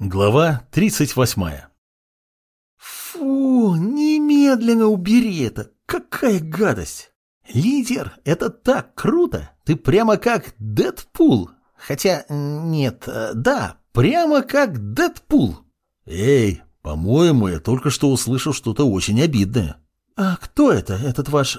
Глава 38 Фу, немедленно убери это. Какая гадость. Лидер, это так круто. Ты прямо как Дэдпул. Хотя, нет, э, да, прямо как Дэдпул. Эй, по-моему, я только что услышал что-то очень обидное. А кто это, этот ваш...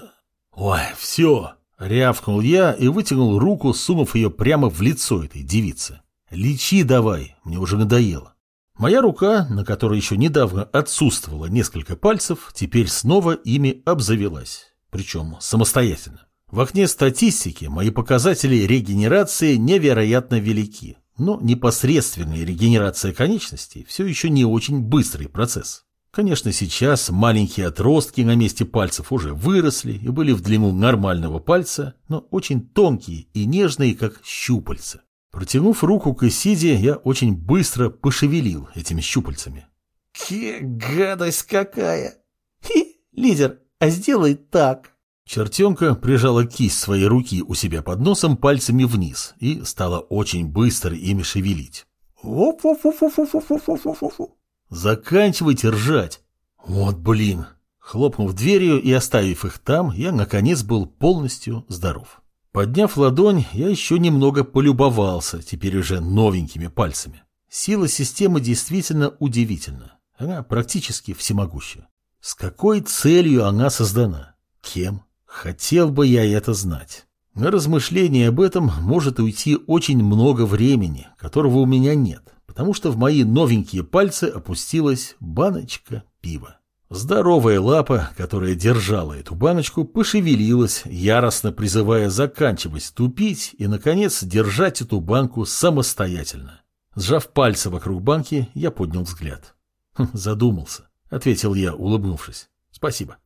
Ой, все. Рявкнул я и вытянул руку, сунув ее прямо в лицо этой девицы. Лечи давай, мне уже надоело. Моя рука, на которой еще недавно отсутствовало несколько пальцев, теперь снова ими обзавелась. Причем самостоятельно. В окне статистики мои показатели регенерации невероятно велики, но непосредственная регенерация конечностей все еще не очень быстрый процесс. Конечно, сейчас маленькие отростки на месте пальцев уже выросли и были в длину нормального пальца, но очень тонкие и нежные, как щупальца. Протянув руку к Исиде, я очень быстро пошевелил этими щупальцами. Ке, гадость какая! Хи, лидер, а сделай так. Чертенка прижала кисть своей руки у себя под носом пальцами вниз и стала очень быстро ими шевелить. Заканчивайте ржать. Вот блин. Хлопнув дверью и оставив их там, я наконец был полностью здоров. Подняв ладонь, я еще немного полюбовался, теперь уже новенькими пальцами. Сила системы действительно удивительна. Она практически всемогуща. С какой целью она создана? Кем? Хотел бы я это знать. На размышление об этом может уйти очень много времени, которого у меня нет, потому что в мои новенькие пальцы опустилась баночка пива. Здоровая лапа, которая держала эту баночку, пошевелилась, яростно призывая заканчивать тупить и, наконец, держать эту банку самостоятельно. Сжав пальцы вокруг банки, я поднял взгляд. «Хм, «Задумался», — ответил я, улыбнувшись. «Спасибо».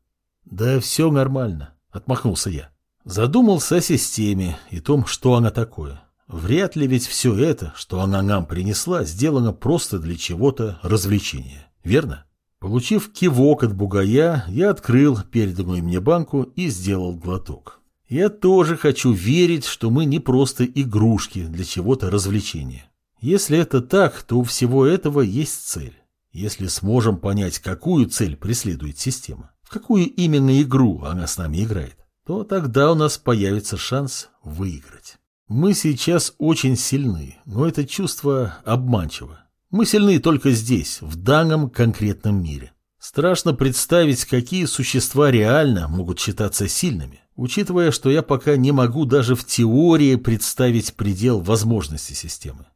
«Да все нормально», — отмахнулся я. Задумался о системе и том, что она такое. Вряд ли ведь все это, что она нам принесла, сделано просто для чего-то развлечения, верно? Получив кивок от бугая, я открыл переданную мне банку и сделал глоток. Я тоже хочу верить, что мы не просто игрушки для чего-то развлечения. Если это так, то у всего этого есть цель. Если сможем понять, какую цель преследует система, в какую именно игру она с нами играет, то тогда у нас появится шанс выиграть. Мы сейчас очень сильны, но это чувство обманчиво. Мы сильны только здесь, в данном конкретном мире. Страшно представить, какие существа реально могут считаться сильными, учитывая, что я пока не могу даже в теории представить предел возможностей системы.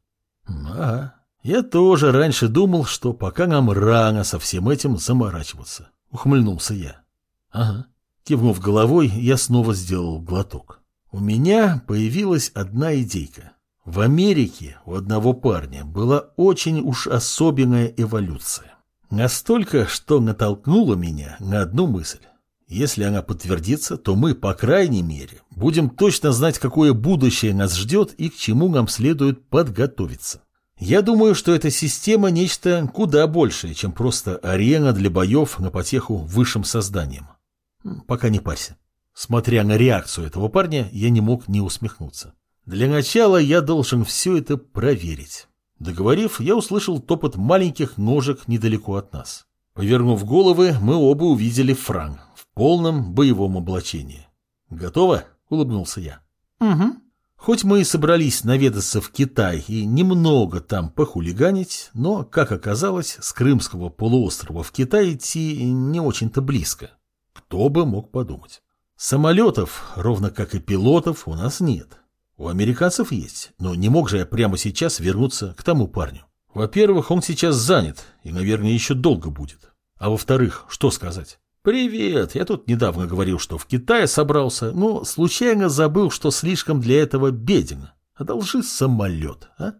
Ага, я тоже раньше думал, что пока нам рано со всем этим заморачиваться. Ухмыльнулся я. Ага. Кивнув головой, я снова сделал глоток. У меня появилась одна идейка. В Америке у одного парня была очень уж особенная эволюция. Настолько, что натолкнула меня на одну мысль. Если она подтвердится, то мы, по крайней мере, будем точно знать, какое будущее нас ждет и к чему нам следует подготовиться. Я думаю, что эта система нечто куда большее, чем просто арена для боев на потеху высшим созданием. Пока не парься. Смотря на реакцию этого парня, я не мог не усмехнуться. Для начала я должен все это проверить. Договорив, я услышал топот маленьких ножек недалеко от нас. Повернув головы, мы оба увидели Фран в полном боевом облачении. «Готово?» — улыбнулся я. «Угу». Хоть мы и собрались наведаться в Китай и немного там похулиганить, но, как оказалось, с Крымского полуострова в Китай идти не очень-то близко. Кто бы мог подумать. Самолетов, ровно как и пилотов, у нас нет. У американцев есть, но не мог же я прямо сейчас вернуться к тому парню. Во-первых, он сейчас занят и, наверное, еще долго будет. А во-вторых, что сказать? «Привет, я тут недавно говорил, что в Китае собрался, но случайно забыл, что слишком для этого беден. Одолжи самолет, а?»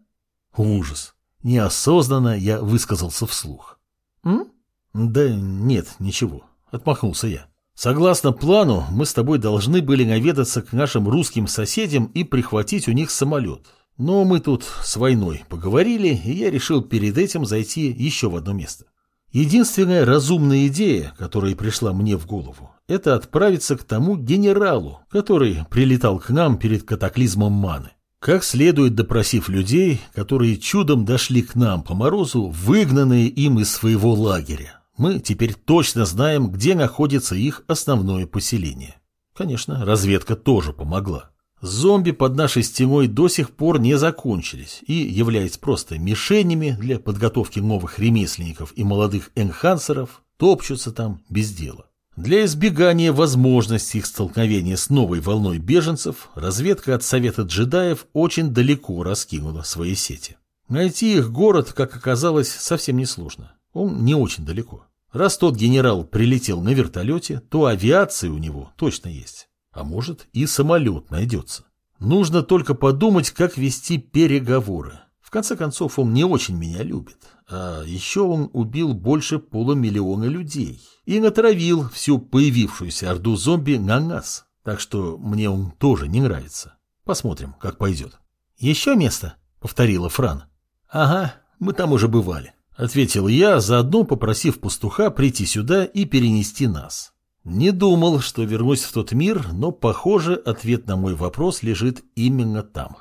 Ужас. Неосознанно я высказался вслух. «М?» «Да нет, ничего», — отмахнулся я. Согласно плану, мы с тобой должны были наведаться к нашим русским соседям и прихватить у них самолет. Но мы тут с войной поговорили, и я решил перед этим зайти еще в одно место. Единственная разумная идея, которая пришла мне в голову, это отправиться к тому генералу, который прилетал к нам перед катаклизмом маны. Как следует допросив людей, которые чудом дошли к нам по морозу, выгнанные им из своего лагеря, мы теперь точно знаем, где находится их основное поселение. Конечно, разведка тоже помогла. Зомби под нашей стеной до сих пор не закончились и, являясь просто мишенями для подготовки новых ремесленников и молодых энхансеров, топчутся там без дела. Для избегания возможности их столкновения с новой волной беженцев, разведка от Совета джедаев очень далеко раскинула свои сети. Найти их город, как оказалось, совсем несложно. Он не очень далеко. Раз тот генерал прилетел на вертолете, то авиация у него точно есть. А может и самолет найдется. Нужно только подумать, как вести переговоры. В конце концов, он не очень меня любит. А еще он убил больше полумиллиона людей и натравил всю появившуюся орду зомби на нас. Так что мне он тоже не нравится. Посмотрим, как пойдет. «Еще место?» — повторила Фран. «Ага, мы там уже бывали», — ответил я, заодно попросив пастуха прийти сюда и перенести нас. Не думал, что вернусь в тот мир, но, похоже, ответ на мой вопрос лежит именно там.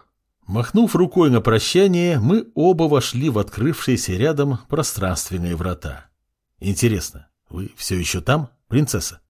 Махнув рукой на прощание, мы оба вошли в открывшиеся рядом пространственные врата. Интересно, вы все еще там, принцесса?